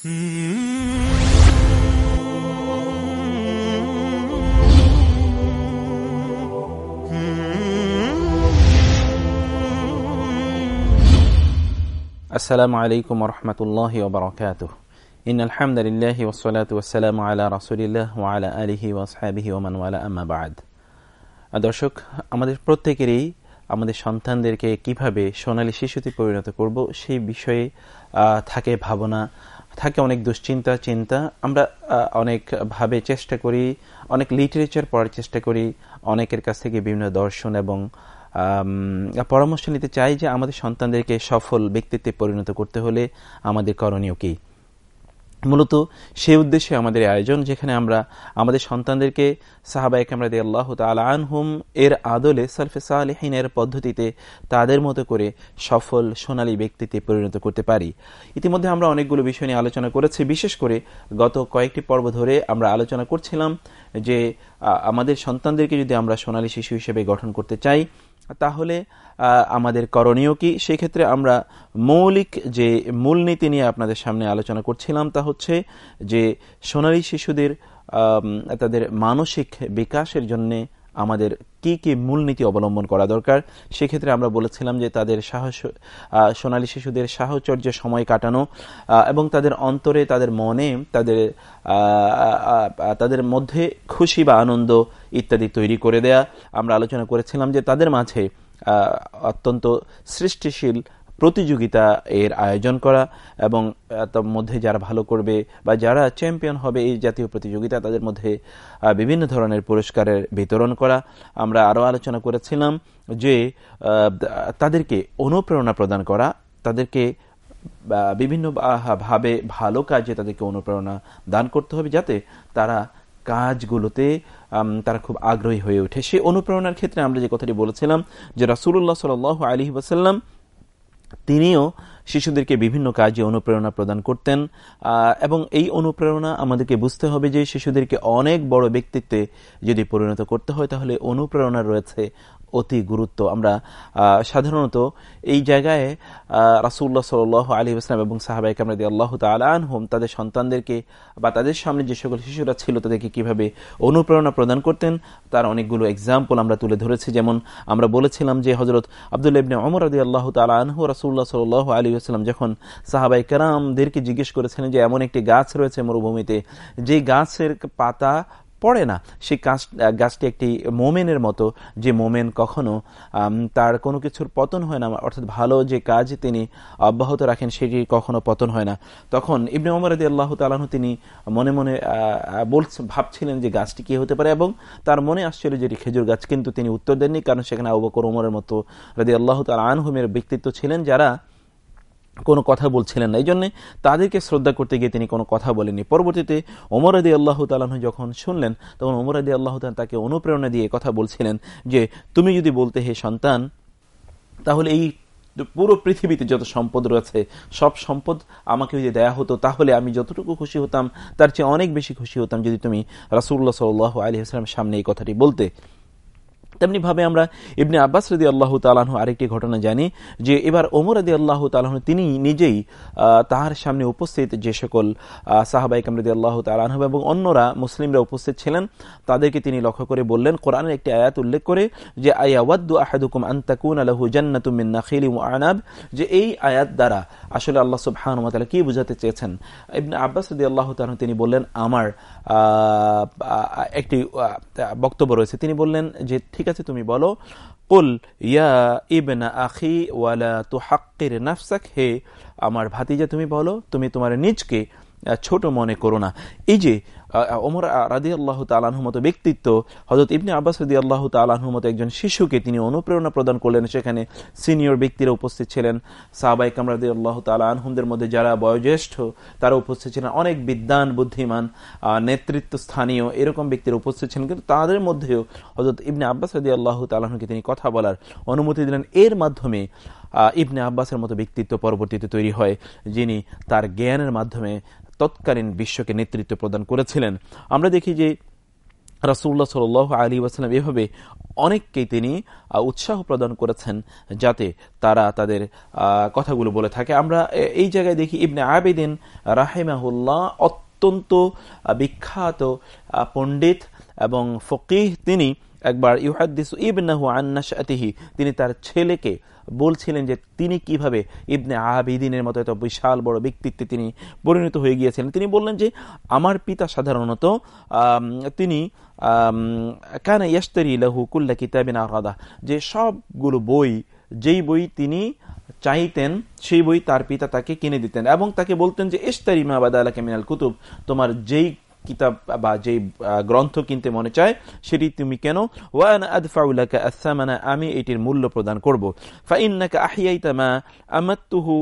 আসসালামু আলাইকুম রহমতুল্লাহ বারকাত ইন আলহামদুলিল্লাহ ওসলাত ওসালাম আলা রসুলিল্লাহ আলা আলহি ওসহাবিহি ওমান আমাবাদ দর্শক, আমাদের প্রত্যেকেরই, আমাদের সন্তানদেরকে কীভাবে সোনালী শিশুতে পরিণত করব সেই বিষয়ে থাকে ভাবনা থাকে অনেক দুশ্চিন্তা, চিন্তা। আমরা অনেকভাবে চেষ্টা করি, অনেক লিটারেচার পড়ার চেষ্টা করি, অনেকের কাছ থেকে বিভিন্ন দর্শন এবং পরামর্শ নিতে চাই যে আমাদের সন্তানদেরকে সফল ব্যক্তিত্বে পরিণত করতে হলে আমাদের করণীয় কী? মূলত সেই উদ্দেশ্যে আমাদের আয়োজন, যেখানে আমরা আমাদের সন্তানদেরকে সাহাবাই কামরাদি আল্লাহ আনহুম এর আদলে সালফে সালেহিনের পদ্ধতিতে তাদের মতো করে সফল, সোনালী ব্যক্তিতে পরিণত করতে পারি। ইতিমধ্যে আমরা অনেকগুলো বিষয় নিয়ে আলোচনা করেছি। বিশেষ করে গত কয়েকটি পর্ব ধরে আমরা আলোচনা করছিলাম যে আমাদের সন্তানদেরকে যদি আমরা সোনালী শিশু হিসেবে গঠন করতে চাই তাহলে আমাদের করণীয় কি? সেক্ষেত্রে আমরা মৌলিক যে মূলনীতি নিয়ে আপনাদের সামনে আলোচনা করছিলাম তা হচ্ছে যে সোনালী শিশুদের তাদের মানসিক বিকাশের জন্যে আমাদের কি কি মূলনীতি অবলম্বন করা দরকার? সেক্ষেত্রে আমরা বলেছিলাম যে তাদের সাহস সোনালী শিশুদের সাহচর্য সময় কাটানো এবং তাদের অন্তরে, তাদের মনে, তাদের তাদের মধ্যে খুশি বা আনন্দ ইত্যাদি তৈরি করে দেয়া। আমরা আলোচনা করেছিলাম যে তাদের মাঝে অত্যন্ত সৃষ্টিশীল প্রতিযোগিতা এর আয়োজন করা এবং তার মধ্যে যারা ভালো করবে বা যারা চ্যাম্পিয়ন হবে এই জাতীয় প্রতিযোগিতা, তাদের মধ্যে বিভিন্ন ধরনের পুরস্কারের বিতরণ করা। আমরা আরও আলোচনা করেছিলাম যে তাদেরকে অনুপ্রেরণা প্রদান করা, তাদেরকে বিভিন্ন ভাবে ভালো কাজে তাদেরকে অনুপ্রেরণা দান করতে হবে যাতে তারা কাজগুলোতে তারা খুব আগ্রহী হয়ে ওঠে। সেই অনুপ্রেরণার ক্ষেত্রে আমরা যে কথাটি বলেছিলাম যে রাসুল্লাহ সাল আলী ওয়াসাল্লাম তিনিও শিশুদেরকে বিভিন্ন কাজে অনুপ্রেরণা প্রদান করতেন এবং এই অনুপ্রেরণা আমাদেরকে বুঝতে হবে যে শিশুদেরকে অনেক বড় ব্যক্তিত্বে যদি পরিণত করতে হয়, তাহলে অনুপ্রেরণা রয়েছে অতি গুরুত্ব। আমরা সাধারণত এই জায়গায় রাসুল্লাহ সাল আলী ইসলাম এবং সাহাবাই কামরাদি আল্লাহ হোম তাদের সন্তানদেরকে বা তাদের সামনে যে সকল শিশুরা ছিল তাদেরকে কীভাবে অনুপ্রেরণা প্রদান করতেন, তার অনেকগুলো এক্সাম্পল আমরা তুলে ধরেছি। যেমন আমরা বলেছিলাম যে হজরত আবদুল্লা ইবনে অমর আদি আল্লাহ আনহু রাসুল্লাহ সাল আলী আসলাম যখন সাহাবাই কারামদেরকে জিজ্ঞেস করেছিলেন যে এমন একটি গাছ রয়েছে মরুভূমিতে যে গাছের পাতা পড়ে না। সেই গাছটি একটি মোমেনের মতো, যে মোমেন কখনো তার কোনো কিছুর পতন হয় না, অর্থাৎ ভালো যে কাজ তিনি অব্যাহত রাখেন, সেটি কখনো পতন হয় না। তখন ইবনে ওমর আদি আল্লাহ তালাহ তিনি মনে মনে বল ভাবছিলেন যে গাছটি কি হতে পারে এবং তার মনে আসছিল যে খেজুর গাছ, কিন্তু তিনি উত্তর দেননি, কারণ সেখানে আবকর ওমরের মতো রাদি আল্লাহ তাল আনহুমের ব্যক্তিত্ব ছিলেন যারা কোনো কথা বলছিলেন না। এই জন্যে তাদেরকে শ্রদ্ধা করতে গিয়ে তিনি কোনো কথা বলেননি। পরবর্তীতে ওমর আদি আল্লাহ তালাহ যখন শুনলেন, তখন ওমর আদি আল্লাহ তাকে অনুপ্রেরণা দিয়ে কথা বলছিলেন যে, তুমি যদি বলতে হে সন্তান, তাহলে এই পুরো পৃথিবীতে যত সম্পদ রয়েছে, সব সম্পদ আমাকে যদি দেয়া হতো, তাহলে আমি যতটুকু খুশি হতাম, তার চেয়ে অনেক বেশি খুশি হতাম যদি তুমি রাসুল্লাহ সাল আলী আসলামের সামনে এই কথাটি বলতে। তেমনি ভাবে আমরা ইবনে আব্বাস রদি আল্লাহ তালাহ আরেকটি ঘটনা জানি, যে এবার ওমর আদি আল্লাহ তালাহ তিনি নিজেই তাহার সামনে উপস্থিত যে সকল সাহাবাই কামরদি আল্লাহ তালাহ এবং অন্যরা মুসলিমরা উপস্থিত ছিলেন, তাদেরকে তিনি লক্ষ্য করে বললেন, কোরআনের একটি আয়াত উল্লেখ করে যে, আয়াওয়াদ্দু আহাদুকুম আন্তাকুন আলহু জান্নাতুমিন আনাব, যে এই আয়াত দ্বারা আসলে আল্লাহ সুবহানুমাতালা কি বুঝাতে চেয়েছেন? ইবনে আব্বাস রদি আল্লাহ তালাহ তিনি বললেন, আমার একটি বক্তব্য রয়েছে। তিনি বললেন যে ঠিক আছে, তুমি বলো, কুল, ইয়া ইবনা আখি ওয়ালা তু হাক্কির নাফসাক হে আমার ভাতিজা, তুমি বলো, তুমি তোমার নিজকে ছোট মনে করো না। এই যে ওমর রাদি আল্লাহ তালাহুর মতো ব্যক্তিত্ব হজরত ইবনে আব্বাস রদি আল্লাহ তালাহুর মতো একজন শিশুকে তিনি অনুপ্রেরণা প্রদান করলেন। সেখানে সিনিয়র ব্যক্তিরা উপস্থিত ছিলেন। সাহবাই কামরাদি আল্লাহ তালাহুমদের মধ্যে যারা বয়োজ্যেষ্ঠ, তারা উপস্থিত ছিলেন। অনেক বিদ্যান বুদ্ধিমান নেতৃত্ব স্থানীয় এরকম ব্যক্তিরা উপস্থিত ছিলেন। কিন্তু তাদের মধ্যেও হজরত ইবনে আব্বাস রদি আল্লাহ তালাহুকে তিনি কথা বলার অনুমতি দিলেন। এর মাধ্যমে ইবনে আব্বাসের মতো ব্যক্তিত্ব পরবর্তীতে তৈরি হয়, যিনি তার জ্ঞানের মাধ্যমে তৎকালীন বিশ্বকে নেতৃত্ব প্রদান করেছিলেন। আমরা দেখি যে রাসুল্লাহ সাল আলী ওয়াসালাম এভাবে অনেককেই তিনি উৎসাহ প্রদান করেছেন যাতে তারা তাদের কথাগুলো বলে থাকে। আমরা এই জায়গায় দেখি ইবনে আবেদিন রাহেমাহুল্লাহ অত্যন্ত বিখ্যাত পণ্ডিত এবং ফকিহ তিনি একবার ইউহাদ্দিস ইবনাহু আন্নাশাতিহি তিনি তার ছেলেকে বলছিলেন যে তিনি কীভাবে ইবনে আবিদিনের মতো এত বিশাল বড় ব্যক্তিত্বে তিনি পরিণত হয়ে গিয়েছিলেন তিনি বললেন যে, আমার পিতা সাধারণত তিনি কানা ইয়াস্তারি লাহু কুল্লা কিতাবিন আরাদা, যে সবগুলো বই, যেই বই তিনি চাইতেন, সেই বই তার পিতা তাকে কিনে দিতেন এবং তাকে বলতেন যে ইস্তারি মাবাদ আলাকে মিনাল কুতুব, তোমার যেই কিতাব বা যে গ্রন্থ কিনতে মনে চায়, সেটি তুমি কেন? ওয়ান আদফাউলাকা আসামানা আমি এটির মূল্য প্রদান করব। ফাইন্নাকা আহিয়াইতামা আমাত্তুহু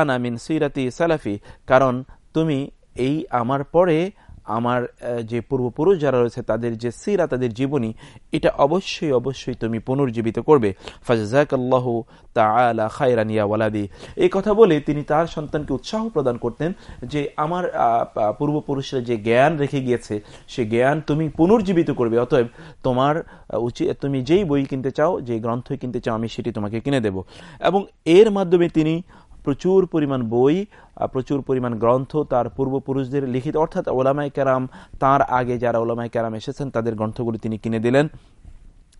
আনা মিন সিরাতি সালাফি, কারণ তুমি এই আমার পরে আমার যে পূর্বপুরুষ যারা রয়েছে, তাদের যে সিরা, তাদের জীবনী, এটা অবশ্যই অবশ্যই তুমি পুনর্জীবিত করবে। ফাজাকাল্লাহ তালা খায়রানিয়া ওয়ালাদি। এই কথা বলে তিনি তার সন্তানকে উৎসাহ প্রদান করতেন যে, আমার পূর্বপুরুষরা যে জ্ঞান রেখে গিয়েছে, সে জ্ঞান তুমি পুনর্জীবিত করবে। অতএব তোমার উচিত তুমি যেই বই কিনতে চাও, যে গ্রন্থই কিনতে চাও, আমি সেটি তোমাকে কিনে দেব। এবং এর মাধ্যমে তিনি প্রচুর পরিমাণ বই প্রচুর পরিমাণ গ্রন্থ তার পূর্বপুরুষদের লিখিত, অর্থাৎ ওলামাই কেরাম তার আগে যারা ওলামাই কেরাম এসেছেন, তাদের গ্রন্থগুলি তিনি কিনে দিলেন।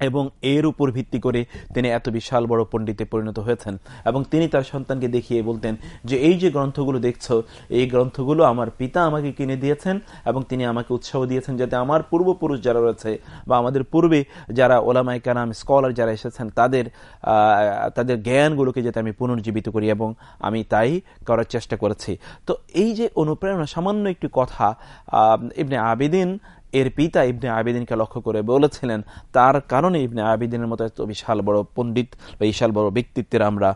এবং এর উপর ভিত্তি করে তিনি এত বিশাল বড় পণ্ডিতে পরিণত হয়েছেন। এবং তিনি তার সন্তানকে দেখিয়ে বলতেন যে, এই যে গ্রন্থগুলো দেখছ, এই গ্রন্থগুলো আমার পিতা আমাকে কিনে দিয়েছেন এবং তিনি আমাকে উৎসাহ দিয়েছেন যাতে আমার পূর্বপুরুষ যারা রয়েছে বা আমাদের পূর্বে যারা ওলামাই কানাম স্কলার যারা এসেছেন, তাদের তাদের জ্ঞানগুলোকে যাতে আমি পুনর্জীবিত করি এবং আমি তাই করার চেষ্টা করেছি। তো এই যে অনুপ্রেরণা, সামান্য একটি কথা ইবনে আবেদিন এর পিতা ইবনে আবিদিনকে লক্ষ্য করে বলেছিলেন, তার কারণে ইবনে আবেদিনের মতো এত বিশাল বড় পণ্ডিত বা বিশাল বড় ব্যক্তিত্বের আমরা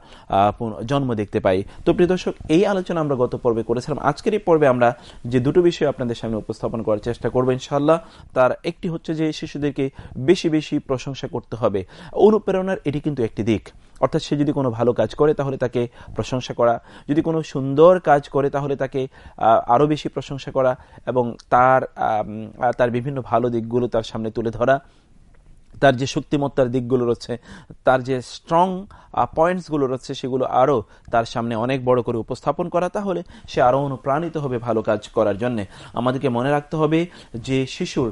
জন্ম দেখতে পাই। তো প্রিয় দর্শক, এই আলোচনা আমরা গত পর্বে করেছিলাম। আজকের এই পর্বে আমরা যে দুটো বিষয় আপনাদের সামনে উপস্থাপন করার চেষ্টা করব ইনশাল্লাহ তার একটি হচ্ছে যে শিশুদেরকে বেশি বেশি প্রশংসা করতে হবে। অনুপ্রেরণার এটি কিন্তু একটি দিক। অর্থাৎ সে যদি কোনো ভালো কাজ করে, তাহলে তাকে প্রশংসা করা। যদি কোনো সুন্দর কাজ করে, তাহলে তাকে আরও বেশি প্রশংসা করা এবং তার তার বিভিন্ন ভালো দিকগুলো তার সামনে তুলে ধরা। তার যে শক্তিমত্তার দিকগুলো রয়েছে, তার যে স্ট্রং পয়েন্টসগুলো রয়েছে, সেগুলো আরও তার সামনে অনেক বড় করে উপস্থাপন করা, তাহলে সে আরও অনুপ্রাণিত হবে ভালো কাজ করার জন্য। আমাদেরকে মনে রাখতে হবে যে শিশুর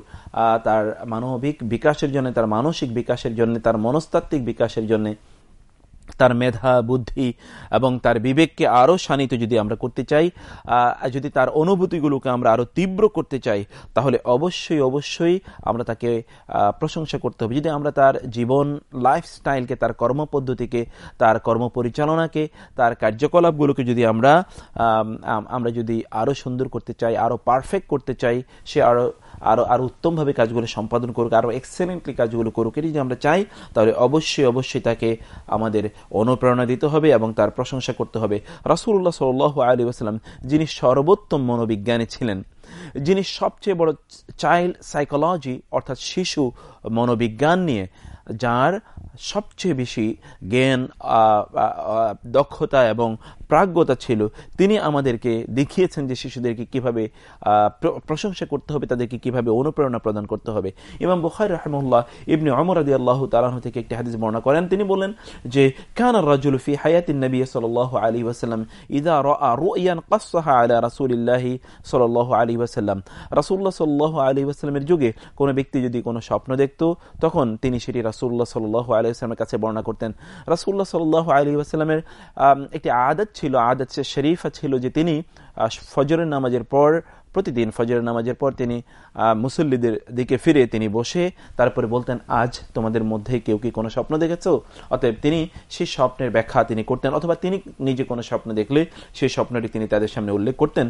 তার মানবিক বিকাশের জন্য, তার মানসিক বিকাশের জন্য, তার মনস্তাত্ত্বিক বিকাশের জন্য তার মেধা, বুদ্ধি এবং তার বিবেককে আরও শানিত যদি আমরা করতে চাই যদি তার অনুভূতিগুলোকে আমরা আরও তীব্র করতে চাই, তাহলে অবশ্যই অবশ্যই আমরা তাকে প্রশংসা করতে হবে। যদি আমরা তার জীবন লাইফস্টাইলকে তার কর্মপদ্ধতিকে, তার কর্মপরিচালনাকে, তার কার্যকলাপগুলোকে যদি আমরা আমরা যদি আরও সুন্দর করতে চাই, আরও পারফেক্ট করতে চাই, সে আরও আরও আরও উত্তমভাবে কাজগুলো সম্পাদন করুক, আরও এক্সেলেন্টলি কাজগুলো করুক, এটি যদি আমরা চাই, তাহলে অবশ্যই অবশ্যই তাকে আমাদের অনুপ্রেরণা দিতে হবে এবং তার প্রশংসা করতে হবে। রাসুল্লাহ সাল আলী আসালাম যিনি সর্বোত্তম মনোবিজ্ঞানী ছিলেন, যিনি সবচেয়ে বড় চাইল্ড সাইকোলজি অর্থাৎ শিশু মনোবিজ্ঞান নিয়ে, যার সবচেয়ে বেশি জ্ঞান দক্ষতা এবং প্রাজ্ঞতা ছিল, তিনি আমাদেরকে দেখিয়েছেন যে শিশুদেরকে কীভাবে প্রশংসা করতে হবে, তাদেরকে কীভাবে অনুপ্রেরণা প্রদান করতে হবে। এবং বুখার রহমুল্লাহ ইবনে অমর আদি আল্লাহ তালাহ থেকে একটি হাদিস বর্ণনা করেন। তিনি বলেন যে, কান রাজুলফি হায়াতিন নবী সাল আলী ওয়াসাল্লাম ইদা রুয়ান কাসাহা আলা রাসুলিল্লাহি সাল আলী ওয়াসাল্লাম। রাসুল্লাহ সাল্লাহ আলী ওয়াসাল্লামের যুগে কোনো ব্যক্তি যদি কোনো স্বপ্ন দেখত, তখন তিনি সেটি রাসুল্লাহ সাল্লাহ আলী আসলামের কাছে বর্ণনা করতেন। রাসুল্লাহ সাল্লাহ আলী ওয়াসাল্লামের একটি আদত ছিল, আদত শরীফা ছিল যে তিনি ফজরের নামাজের পর, প্রতিদিন ফজরের নামাজের পর তিনি মুসল্লিদের দিকে ফিরে তিনি বসে, তারপরে বলতেন, আজ তোমাদের মধ্যে কেউ কি কোনো স্বপ্ন দেখেছ? অতএব তিনি সেই স্বপ্নের ব্যাখ্যা তিনি করতেন, অথবা তিনি নিজে কোনো স্বপ্ন দেখলে সেই স্বপ্নটি তিনি তাদের সামনে উল্লেখ করতেন।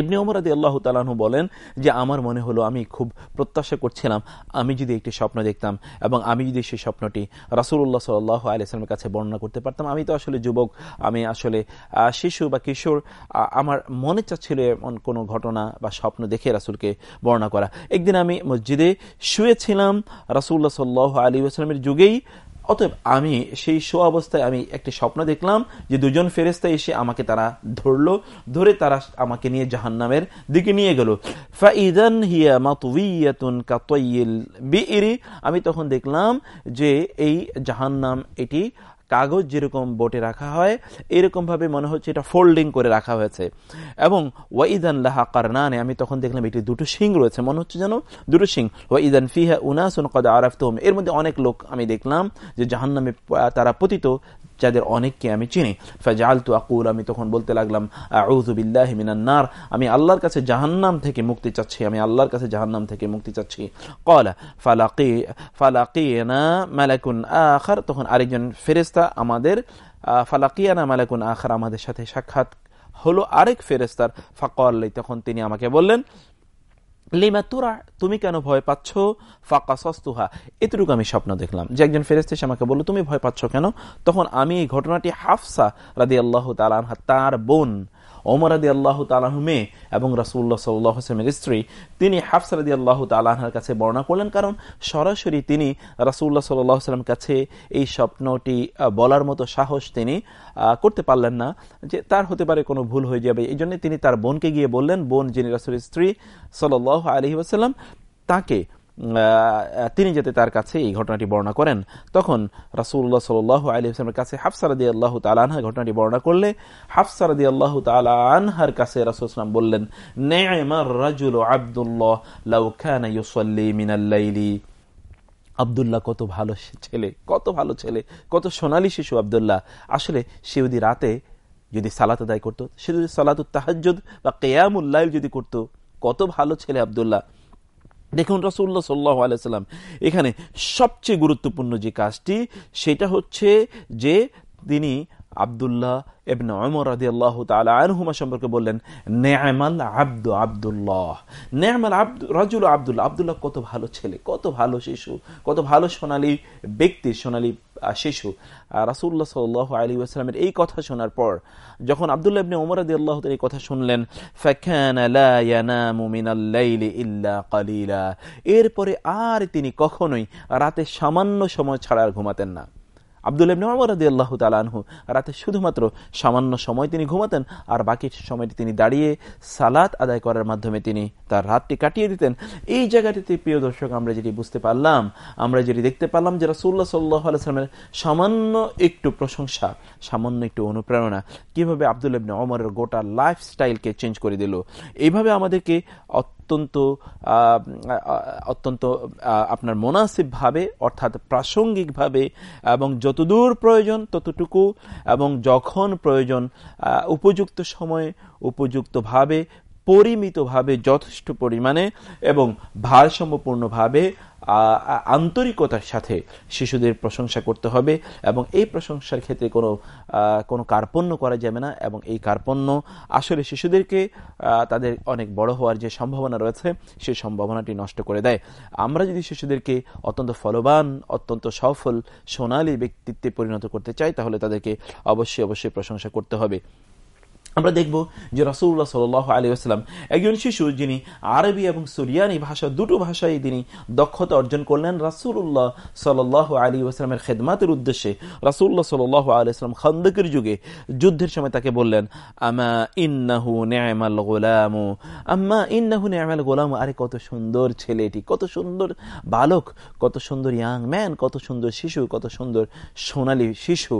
ইবনি ওমর আদি আল্লাহ তালাহু বলেন যে, আমার মনে হলো আমি খুব প্রত্যাশা করছিলাম, আমি যদি একটি স্বপ্ন দেখতাম এবং আমি যদি সেই স্বপ্নটি রাসুল্লাহ সাল্লাহ আলিয়াস্লামের কাছে বর্ণনা করতে পারতাম, আমি তো আসলে যুবক, আমি আসলে শিশু বা কিশোর আমার মনে চাচ্ছিল এমন কোনো ঘটনা বা স্বপ্ন দেখে রাসুলকে বর্ণনা করা। একদিন আমি মসজিদে শুয়েছিলাম রাসুল্লাহ সাল্লাহ আলী আসলামের যুগেই অতএব আমি সেই শো অবস্থায় আমি একটি স্বপ্ন দেখলাম যে দুজন ফেরেস্তা এসে আমাকে তারা ধরলো, ধরে তারা আমাকে নিয়ে জাহান্নামের দিকে নিয়ে গেল। ফাইদান হিয়া বিইরি। আমি তখন দেখলাম যে এই জাহান্নাম এটি কাগজ যেরকম বোটে রাখা হয় এরকম ভাবে মনে হচ্ছে এটা ফোল্ডিং করে রাখা হয়েছে। এবং ওয়াইদান লাহা কারনানে, আমি তখন দেখলাম এটি দুটো শিং রয়েছে, মনে হচ্ছে যেন দুটো শিং। ওয়াইদান ফিহা উনাসুন কদা আরাফতহম। এর মধ্যে অনেক লোক আমি দেখলাম যে জাহান্নামে তারা পতিত। যাদের অনেককে আমি চিনি। ফাজাল তু আকুল, আমি তখন বলতে লাগলাম আউজুবিল্লাহ মিনান্নার আমি আল্লাহর কাছে জাহান্নাম থেকে মুক্তি চাচ্ছি, আমি আল্লাহর কাছে জাহান্নাম থেকে মুক্তি চাচ্ছি। কলা ফালাকি ফালাকিনা মালাকুন আখার, তখন আরেকজন ফেরেস্তা আমাদের ফালাকিয়ানা মালাকুন আখার, আমাদের সাথে সাক্ষাৎ হলো আরেক ফেরেস্তার ফাকল তখন তিনি আমাকে বললেন তুমি কেন ভয় পাচ্ছ? ফাঁকা সস্তুহা এতটুকু আমি স্বপ্ন দেখলাম। যে একজন ফেরেস্তে আমাকে বলল, তুমি ভয় পাচ্ছ কেন? তখন আমি এই ঘটনাটি হাফসা রাদি আল্লাহ তালানহা তার বোন ওমর আদি আল্লাহ তালাহ মেয়ে এবং রাসুল্লাহ সাল্লাহ আসলামের স্ত্রী, তিনি হাফস আদি আল্লাহ তালাহার কাছে বর্ণনা করলেন কারণ সরাসরি তিনি রাসুল্লাহ সাল্লাহ সাল্লাম কাছে এই স্বপ্নটি বলার মতো সাহস তিনি করতে পারলেন না যে তার হতে পারে কোনো ভুল হয়ে যাবে। এই জন্য তিনি তার বোনকে গিয়ে বললেন, বোন যিনি রাসুলের স্ত্রী সাল আলহি আসাল্লাম তাকে তিনি যাতে তার কাছে এই ঘটনাটি বর্ণনা করেন, তখন রাসুল্লাহ সাল আলী আসলামের কাছে হাফসারদি আল্লাহ তালানহা ঘটনাটি বর্ণনা করলে হাফসারদি আল্লাহ তালানহার কাছে রাসুলাম বললেন, নেমার আবদুল্লাহ মিনাল্লাইলি আবদুল্লাহ কত ভালো ছেলে, কত ভালো ছেলে, কত সোনালী শিশু আবদুল্লাহ। আসলে সে যদি রাতে যদি সালাত আদায় করতো, সে যদি সালাত তাহাজুদ বা কেয়ামুল্লাহ যদি করতো, কত ভালো ছেলে আবদুল্লাহ। দেখুন রসুল্লাহ সাল্লাহ আলাইসাল্লাম এখানে সবচেয়ে গুরুত্বপূর্ণ যে কাজটি সেটা হচ্ছে যে তিনি আবদুল্লাহ এবনে অমর আদি আল্লাহ তালা আনহুমা সম্পর্কে বললেন নেয়ামাল আব্দু আবদুল্লাহ। নেয়ামাল আব্দু, রাজুল আবদুল্লাহ। আবদুল্লাহ কত ভালো ছেলে, কত ভালো শিশু, কত ভালো সোনালী ব্যক্তি, সোনালী শিশু। রাসুল্লাহ সাল আলী আসলামের এই কথা শোনার পর, যখন আবদুল্লাহ ইবনে ওমর আদি আল্লাহ এই কথা শুনলেন এরপরে আর তিনি কখনোই রাতে সামান্য সময় ছাড়া আর ঘুমাতেন না। আবদুল ইবনে ওমর রাদিয়াল্লাহু তাআলা আনহু। রাতে শুধুমাত্র সামান্য সময় তিনি ঘুমাতেন আর বাকি সময়টি তিনি দাঁড়িয়ে সালাত আদায় করার মাধ্যমে তিনি তার রাতটি কাটিয়ে দিতেন। এই জায়গাটিতে, প্রিয় দর্শক, আমরা যেটি বুঝতে পারলাম, আমরা যেটি দেখতে পারলাম যে রাসূলুল্লাহ সাল্লাল্লাহু আলাইহি সাল্লামের সামান্য একটু প্রশংসা, সামান্য একটু অনুপ্রেরণা কীভাবে আবদুল ইবনে ওমরের গোটা লাইফস্টাইলকে চেঞ্জ করে দিল, এইভাবে আমাদেরকে অত্যন্ত অত্যন্ত আপনার মোনাসিবভাবে, অর্থাৎ প্রাসঙ্গিকভাবে, এবং যতদূর প্রয়োজন ততটুকু, এবং যখন প্রয়োজন উপযুক্ত সময়ে, উপযুক্তভাবে পরিমিতভাবে, যথেষ্ট পরিমাণে এবং ভারসাম্যপূর্ণভাবে আন্তরিকতার সাথে শিশুদের প্রশংসা করতে হবে এবং এই প্রশংসার ক্ষেত্রে কোনো কোনো কার্পণ্য করা যাবে না এবং এই কার্পণ্য আসলে শিশুদেরকে তাদের অনেক বড় হওয়ার যে সম্ভাবনা রয়েছে সেই সম্ভাবনাটি নষ্ট করে দেয়। আমরা যদি শিশুদেরকে অত্যন্ত ফলবান, অত্যন্ত সফল, সোনালী ব্যক্তিত্বে পরিণত করতে চাই, তাহলে তাদেরকে অবশ্যই অবশ্যই প্রশংসা করতে হবে। আমরা দেখব যে রাসুল্লাহ সাল আলী আসলাম একজন শিশু যিনি আরবি এবং সুরিয়ানি ভাষা, দুটো ভাষায় তিনি দক্ষতা অর্জন করলেন রাসুল্লাহ সাল আলী আসলামের খেদমাতের উদ্দেশ্যে। রাসুল্লাহ সাল আলী আসলাম খন্দকের যুগে যুদ্ধের সময় তাকে বললেন, আমা ইন্নাহু নেয়ামাল গোলামু। আম্মা ইন্নাহু নেয়ামাল গোলামু। আরে কত সুন্দর ছেলেটি, কত সুন্দর বালক, কত সুন্দর ইয়াং ম্যান কত সুন্দর শিশু, কত সুন্দর সোনালী শিশু।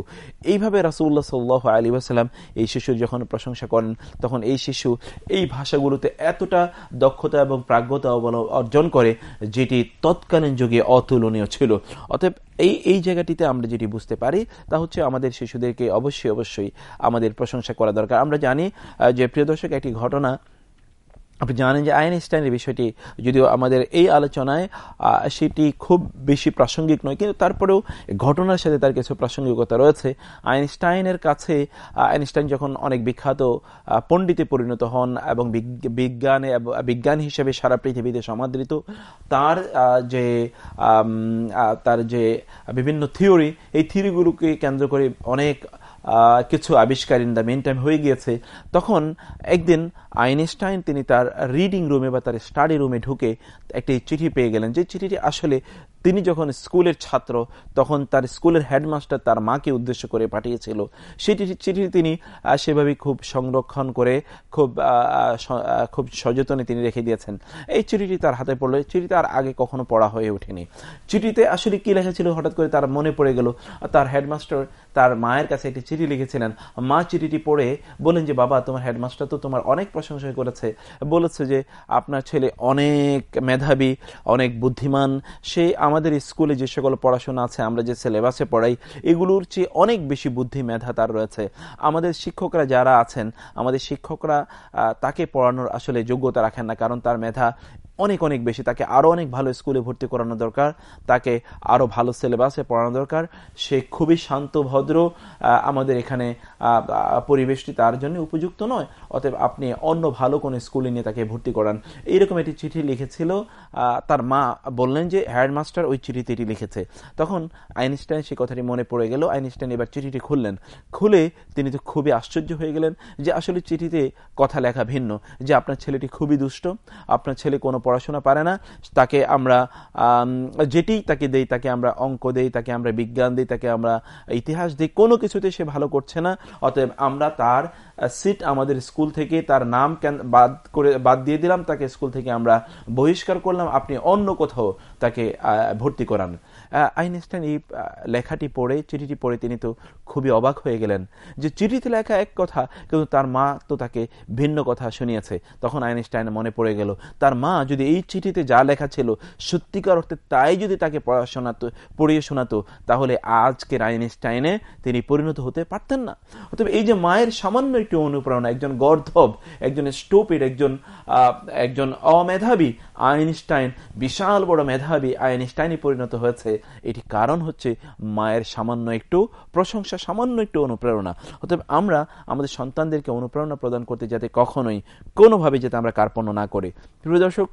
এইভাবে রাসুল্লাহ সাল্লাহ আলী আসলাম এই শিশুর যখন প্রশংসা করেন। তখন এই শিশু এই ভাষাগুলোতে এতটা দক্ষতা এবং প্রাজ্ঞতা অর্জন করে যেটি তৎকালীন যুগে অতুলনীয় ছিল। অতএব এই এই জায়গাটিতে আমরা যেটি বুঝতে পারি, তা হচ্ছে আমাদের শিশুদেরকে অবশ্যই অবশ্যই আমাদের প্রশংসা করা দরকার। আমরা জানি যে প্রিয় দর্শক, একটি ঘটনা আপনি জানেন যে আইনস্টাইনের বিষয়টি যদিও আমাদের এই আলোচনায় সেটি খুব বেশি প্রাসঙ্গিক নয়, কিন্তু তারপরেও ঘটনার সাথে তার কিছু প্রাসঙ্গিকতা রয়েছে। আইনস্টাইনের কাছে আইনস্টাইন যখন অনেক বিখ্যাত পণ্ডিতে পরিণত হন এবং বিজ্ঞানে বিজ্ঞান হিসেবে সারা পৃথিবীতে সমাদৃত, তার যে তার যে বিভিন্ন থিওরি, এই থিওরিগুলোকে কেন্দ্র করে অনেক কিছু আবিষ্কার ইন দ্য মেন টাইম হয়ে গিয়েছে। তখন একদিন আইনস্টাইন তিনি তার রিডিং রুমে বা তার স্টাডি রুমে ঢুকে একটি চিঠি পেয়ে গেলেন। যে চিঠিটি আসলে তিনি যখন স্কুলের ছাত্র, তখন তার স্কুলের হেডমাস্টার তার মাকে উদ্দেশ্য করে পাঠিয়েছিল। সেটি চিঠি তিনি সেভাবে খুব সংরক্ষণ করে, খুব খুব সচেতনে তিনি রেখে দিয়েছেন। এই চিঠিটি তার হাতে পড়ল। চিঠি তার আগে কখনো পড়া হয়ে ওঠেনি। চিঠিতে আসলে কি লেখা ছিল হঠাৎ করে তার মনে পড়ে গেল। তার হেডমাস্টার তার মায়ের কাছে একটি চিঠি লিখেছিলেন। মা, চিঠিটি পড়ে বলেন যে, বাবা, তোমার হেডমাস্টার তো তোমার অনেক প্রশংসা করেছে। বলেছে যে, আপনার ছেলে অনেক মেধাবী, অনেক বুদ্ধিমান। সে আমাদের স্কুলে যে সকল পড়াশোনা আছে, আমরা যে সিলেবাসে পড়াই, এগুলোর চেয়ে অনেক বেশি বুদ্ধি মেধা তার রয়েছে। আমাদের শিক্ষকরা যারা আছেন, আমাদের শিক্ষকরা তাকে পড়ানোর আসলে যোগ্যতা রাখেন না, কারণ তার মেধা অনেক অনেক বেশি। তাকে আরও অনেক ভালো স্কুলে ভর্তি করানো দরকার, তাকে আরও ভালো সিলেবাসে পড়ানো দরকার। সে খুবই শান্ত, ভদ্র আমাদের এখানে পরিবেশটি তার জন্য উপযুক্ত নয়, অতএব আপনি অন্য ভালো কোনো স্কুলে নিয়ে তাকে ভর্তি করান। এইরকম একটি চিঠি লিখেছিল তার মা বললেন যে হেডমাস্টার ওই চিঠিতে এটি লিখেছে। তখন আইনস্টাইন সে কথাটি মনে পড়ে গেল। আইনস্টাইন এবার চিঠিটি খুললেন। খুলে তিনি তো খুবই আশ্চর্য হয়ে গেলেন যে আসলে চিঠিতে কথা লেখা ভিন্ন, যে আপনার ছেলেটি খুবই দুষ্ট, আপনার ছেলে কোনো পড়াশোনা পারে না, তাকে আমরা যেটি তাকে দেই, তাকে আমরা অঙ্ক দেই, তাকে আমরা বিজ্ঞান দিই, তাকে আমরা ইতিহাস দিই, কোনো কিছুতে সে ভালো করছে না। অতএব আমরা তার সিট আমাদের স্কুল থেকে তার নাম বাদ করে বাদ দিয়ে দিলাম, তাকে স্কুল থেকে আমরা বহিষ্কার করলাম, আপনি অন্য কোথাও তাকে ভর্তি করান। আইনস্টাইন এই লেখাটি পড়ে, চিঠিটি পড়ে তিনি তো খুবই অবাক হয়ে গেলেন যে চিঠিতে লেখা এক কথা, কিন্তু তার মা তো তাকে ভিন্ন কথা শুনিয়েছে। তখন আইনস্টাইন মনে পড়ে গেল, তার মা যদি এই চিঠিতে যা লেখা ছিল সত্যিকার অর্থে তাই যদি তাকে পড়াশোনাতো পড়িয়ে শোনাতো, তাহলে আজকের আইনস্টাইনে তিনি পরিণত হতে পারতেন না। অতএব এই যে মায়ের সামান্য একটি অনুপ্রেরণা, একজন গর্ধব, একজন স্টোপিড, একজন একজন অমেধাবী, আইনস্টাইন, বিশাল বড় মেধাবী আইনস্টাইনই পরিণত হয়েছে। এটি কারণ হচ্ছে মায়ের সামান্য একটু প্রশংসা, সামান্য একটু অনুপ্রেরণা। অতএব আমরা আমাদের সন্তানদেরকে অনুপ্রেরণা প্রদান করতে যাতে কখনোই কোনোভাবে যাতে আমরা কার্পণ্য না করে। প্রিয় দর্শক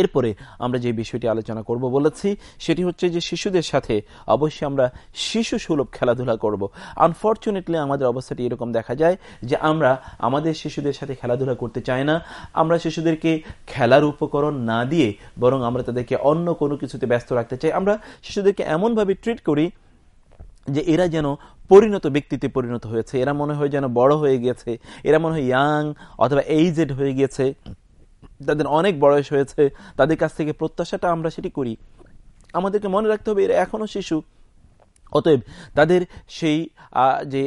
এরপরে আমরা যে বিষয়টি আলোচনা করব বলেছি, সেটি হচ্ছে যে শিশুদের সাথে অবশ্যই আমরা শিশু সুলভ খেলাধুলা করব। আনফর্চুনেটলি আমাদের অবস্থাটি এরকম দেখা যায় যে আমরা আমাদের শিশুদের সাথে খেলাধুলা করতে চাই না। আমরা শিশুদেরকে খেলার উপকরণ না দিয়ে বরং আমরা তাদেরকে অন্য কোনো কিছুতে ব্যস্ত রাখতে চাই। আমরা শিশুদেরকে এমনভাবে ট্রিট করি যে এরা যেন পরিণত ব্যক্তিতে পরিণত হয়েছে। এরা মনে হয় যেন বড় হয়ে গেছে। এরা মনে হয় ইয়াং অথবা এইজেড হয়ে গিয়েছে তাদের অনেক বয়স হয়েছে, তাদের কাছ থেকে প্রত্যাশাটা আমরা সেটি করি। আমাদেরকে মনে রাখতে হবে, এরা এখনও শিশু। অতএব তাদের সেই যে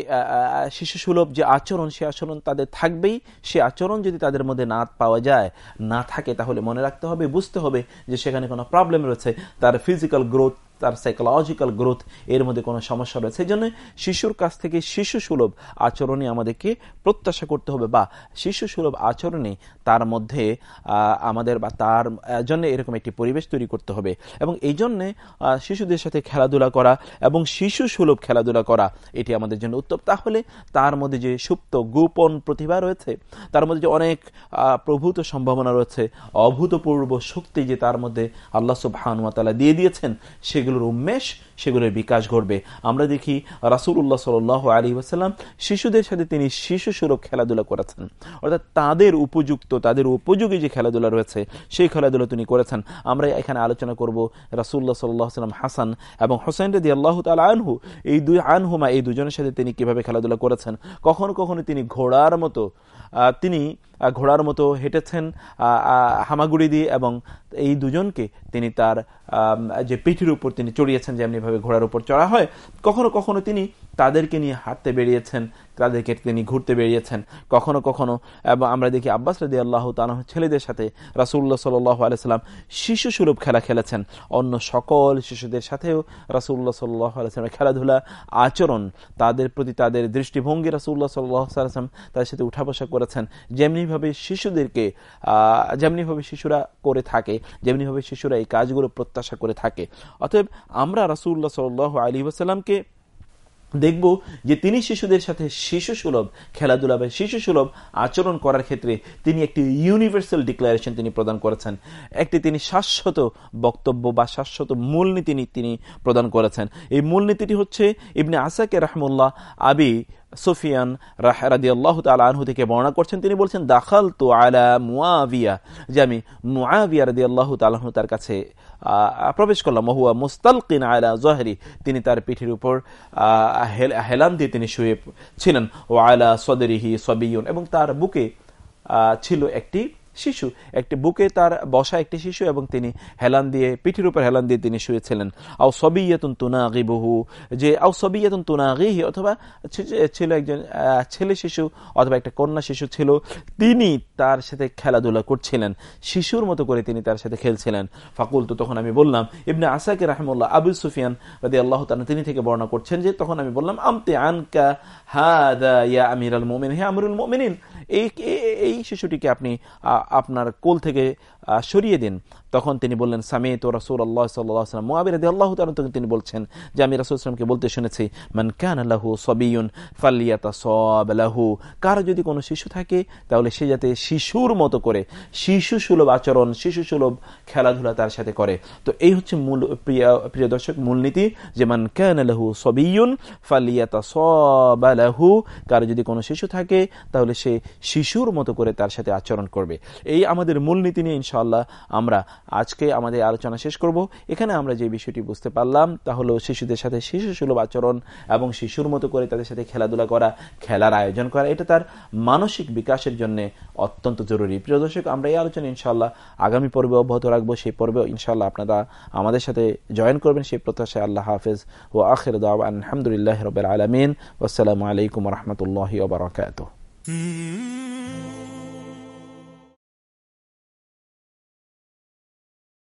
শিশু সুলভ যে আচরণ, সে আচরণ তাদের থাকবেই। সে আচরণ যদি তাদের মধ্যে না পাওয়া যায়, না থাকে, তাহলে মনে রাখতে হবে, বুঝতে হবে যে সেখানে কোনো প্রবলেম রয়েছে। তার ফিজিক্যাল গ্রোথ তার সাইকোলজিক্যাল গ্রোথ এর মধ্যে কোনো সমস্যা রয়েছে সেই জন্য শিশুর কাছ থেকে শিশু সুলভ আচরণে আমাদেরকে প্রত্যাশা করতে হবে বা শিশু সুলভ আচরণে তার মধ্যে আমাদের বা তার জন্য এরকম একটি পরিবেশ তৈরি করতে হবে। এবং এই জন্যে শিশুদের সাথে খেলাধুলা করা এবং শিশু সুলভ খেলাধুলা করা, এটি আমাদের জন্য উত্তম। তাহলে তার মধ্যে যে সুপ্ত গোপন প্রতিভা রয়েছে, তার মধ্যে যে অনেক প্রভূত সম্ভাবনা রয়েছে, অভূতপূর্ব শক্তি যে তার মধ্যে আল্লাহ সুবাহানুয়াতালা দিয়ে দিয়েছেন, সেগুলো সেগুলোর উন্মেষ সেগুলোর বিকাশ ঘটবে। আমরা দেখি রাসুল্লাহ সাল আলী ওসাল্লাম শিশুদের সাথে তিনি শিশু সুরভ খেলাধুলা করেছেন। অর্থাৎ তাদের উপযুক্ত, তাদের উপযোগী যে খেলাধুলা রয়েছে, সেই খেলাধুলা তিনি করেছেন। আমরা এখানে আলোচনা করব রাসুল্লাহ সাল্লাহ সাল্লাম হাসান এবং হোসেন রেদি আল্লাহ তাল আনহু। এই দুই, আনহুমা এই দুজনের সাথে তিনি কীভাবে খেলাধুলা করেছেন? কখনো কখনো তিনি ঘোড়ার মতো তিনি ঘোড়ার মতো হেঁটেছেন হামাগুড়ি দিয়ে এবং এই দুজনকে তিনি তার যে পিঠির উপর তিনি চড়িয়েছেন যেমনিভাবে ঘোড়ার উপর চড়া হয় কখনো কখনো তিনি তাদেরকে নিয়ে হাঁটতে বেরিয়েছেন, তাদেরকে তিনি ঘুরতে বেরিয়েছেন। কখনো কখনো, এবং আমরা দেখি আব্বাস রাদি আল্লাহ তালাহ ছেলেদের সাথে রাসুল্লাহ সাল্লাহ আলাইসাল্লাম শিশু সুলভ খেলা খেলেছেন। অন্য সকল শিশুদের সাথেও রাসুল্লাহ সাল্লাহ আলাইসলামের খেলাধুলা, আচরণ, তাদের প্রতি তাদের দৃষ্টিভঙ্গি রাসুল্লাহ সাল্লাহ সাল্লাম তাদের সাথে উঠা বসা করেছেন। যেমনিভাবে শিশুদেরকে যেমনিভাবে শিশুরা করে থাকে, যেমনিভাবে শিশুরা এই কাজগুলো প্রত্যাশা করে থাকে। অতএব আমরা রাসুল্লাহ সাল্লাহ আলী ওসাল্লামকে দেখব যে তিনি শিশুদের সাথে শিশু সুলভ খেলাধুলা বা শিশু সুলভ আচরণ করার ক্ষেত্রে তিনি একটি ইউনিভার্সাল ডিক্লারেশন তিনি প্রদান করেছেন। একটি তিনি শাশ্বত বক্তব্য বা শাশ্বত মূলনীতি তিনি প্রদান করেছেন। এই মূলনীতিটি হচ্ছে ইবনে আসাকে রাহমুল্লাহ আবি সুফিয়ান রাদি আল্লাহ তাল আনহু থেকে বর্ণনা করছেন। তিনি বলছেন দাখাল তো আলা মুআবিয়া। যে আমি মুআবিয়া রাদি আল্লাহ তালাহু তার কাছে প্রবেশ করলাম। মহুয়া মুস্তালকিন আলা জহরি। তিনি তার পিঠের উপর হেলান দিয়ে তিনি শুয়ে ছিলেন। ও আলা সদরিহি সবিউন এবং তার বুকে ছিল একটি শিশু। একটি বুকে তার বসা একটি শিশু এবং তিনি হেলান দিয়ে, পিঠির উপর হেলান দিয়ে তিনি শুয়েছিলেন। আও সবিয়াতুন তুনাগি বহু যে আও সবিয়াতুন তুনাগিহি অথবা ছিল একজন ছেলে শিশু অথবা একটা কন্যা শিশু ছিল, তিনি তার সাথে খেলাধুলা করছিলেন। শিশুর মতো করে তিনি তার সাথে খেলছিলেন। ফাকুল তো তখন আমি বললাম, ইবনে আসাকে রাহমুল্লাহ আবুল সুফিয়ান রাদি আল্লাহ তালা তিনি থেকে বর্ণনা করছেন যে তখন আমি বললাম, আমতে আনকা হা দা ইয়া আমির আল মোমিন হে আমিরুল মোমিনিন, এই শিশুটিকে আপনি আপনার কোল থেকে সরিয়ে দিন। তখন তিনি বললেন সামে তো রাসুল আল্লাহ সাল্লাম মুআবির আদি আল্লাহ তখন তিনি বলছেন যে, আমি রাসুল ইসলামকে বলতে শুনেছি, মান কান আল্লাহু সবিউন ফালিয়াতা সবাহু কারও যদি কোনো শিশু থাকে, তাহলে সে যাতে শিশুর মতো করে, শিশু সুলভ আচরণ, শিশু সুলভ খেলাধুলা তার সাথে করে। তো এই হচ্ছে মূল প্রিয় প্রিয় দর্শক, মূলনীতি যে, মান কান আল্লাহু সবিউন ফালিয়াতা সবাহু কারও যদি কোনো শিশু থাকে, তাহলে সে শিশুর মতো করে তার সাথে আচরণ করবে। এই আমাদের মূলনীতি নিয়ে ইনশাআল্লাহ আমরা আজকে আমাদের আলোচনা শেষ করব। এখানে আমরা যে বিষয়টি বুঝতে পারলাম, তা হলো শিশুদের সাথে শিশু সুলভ আচরণ এবং শিশুর মতো করে তাদের সাথে খেলাধুলা করা, খেলার আয়োজন করা, এটা তার মানসিক বিকাশের জন্য অত্যন্ত জরুরি। প্রিয় দর্শক, আমরা এই আলোচনা ইনশাল্লাহ আগামী পর্বে অব্যাহত রাখব। সেই পর্বে ইনশাল্লাহ আপনারা আমাদের সাথে জয়েন করবেন। সেই প্রত্যাশায় আল্লাহ হাফেজ। ও আখির আলহামদুলিল্লাহ রবিল আলমিন। আসসালামু আলাইকুম রহমতুল্লাহ ওবরাকাত.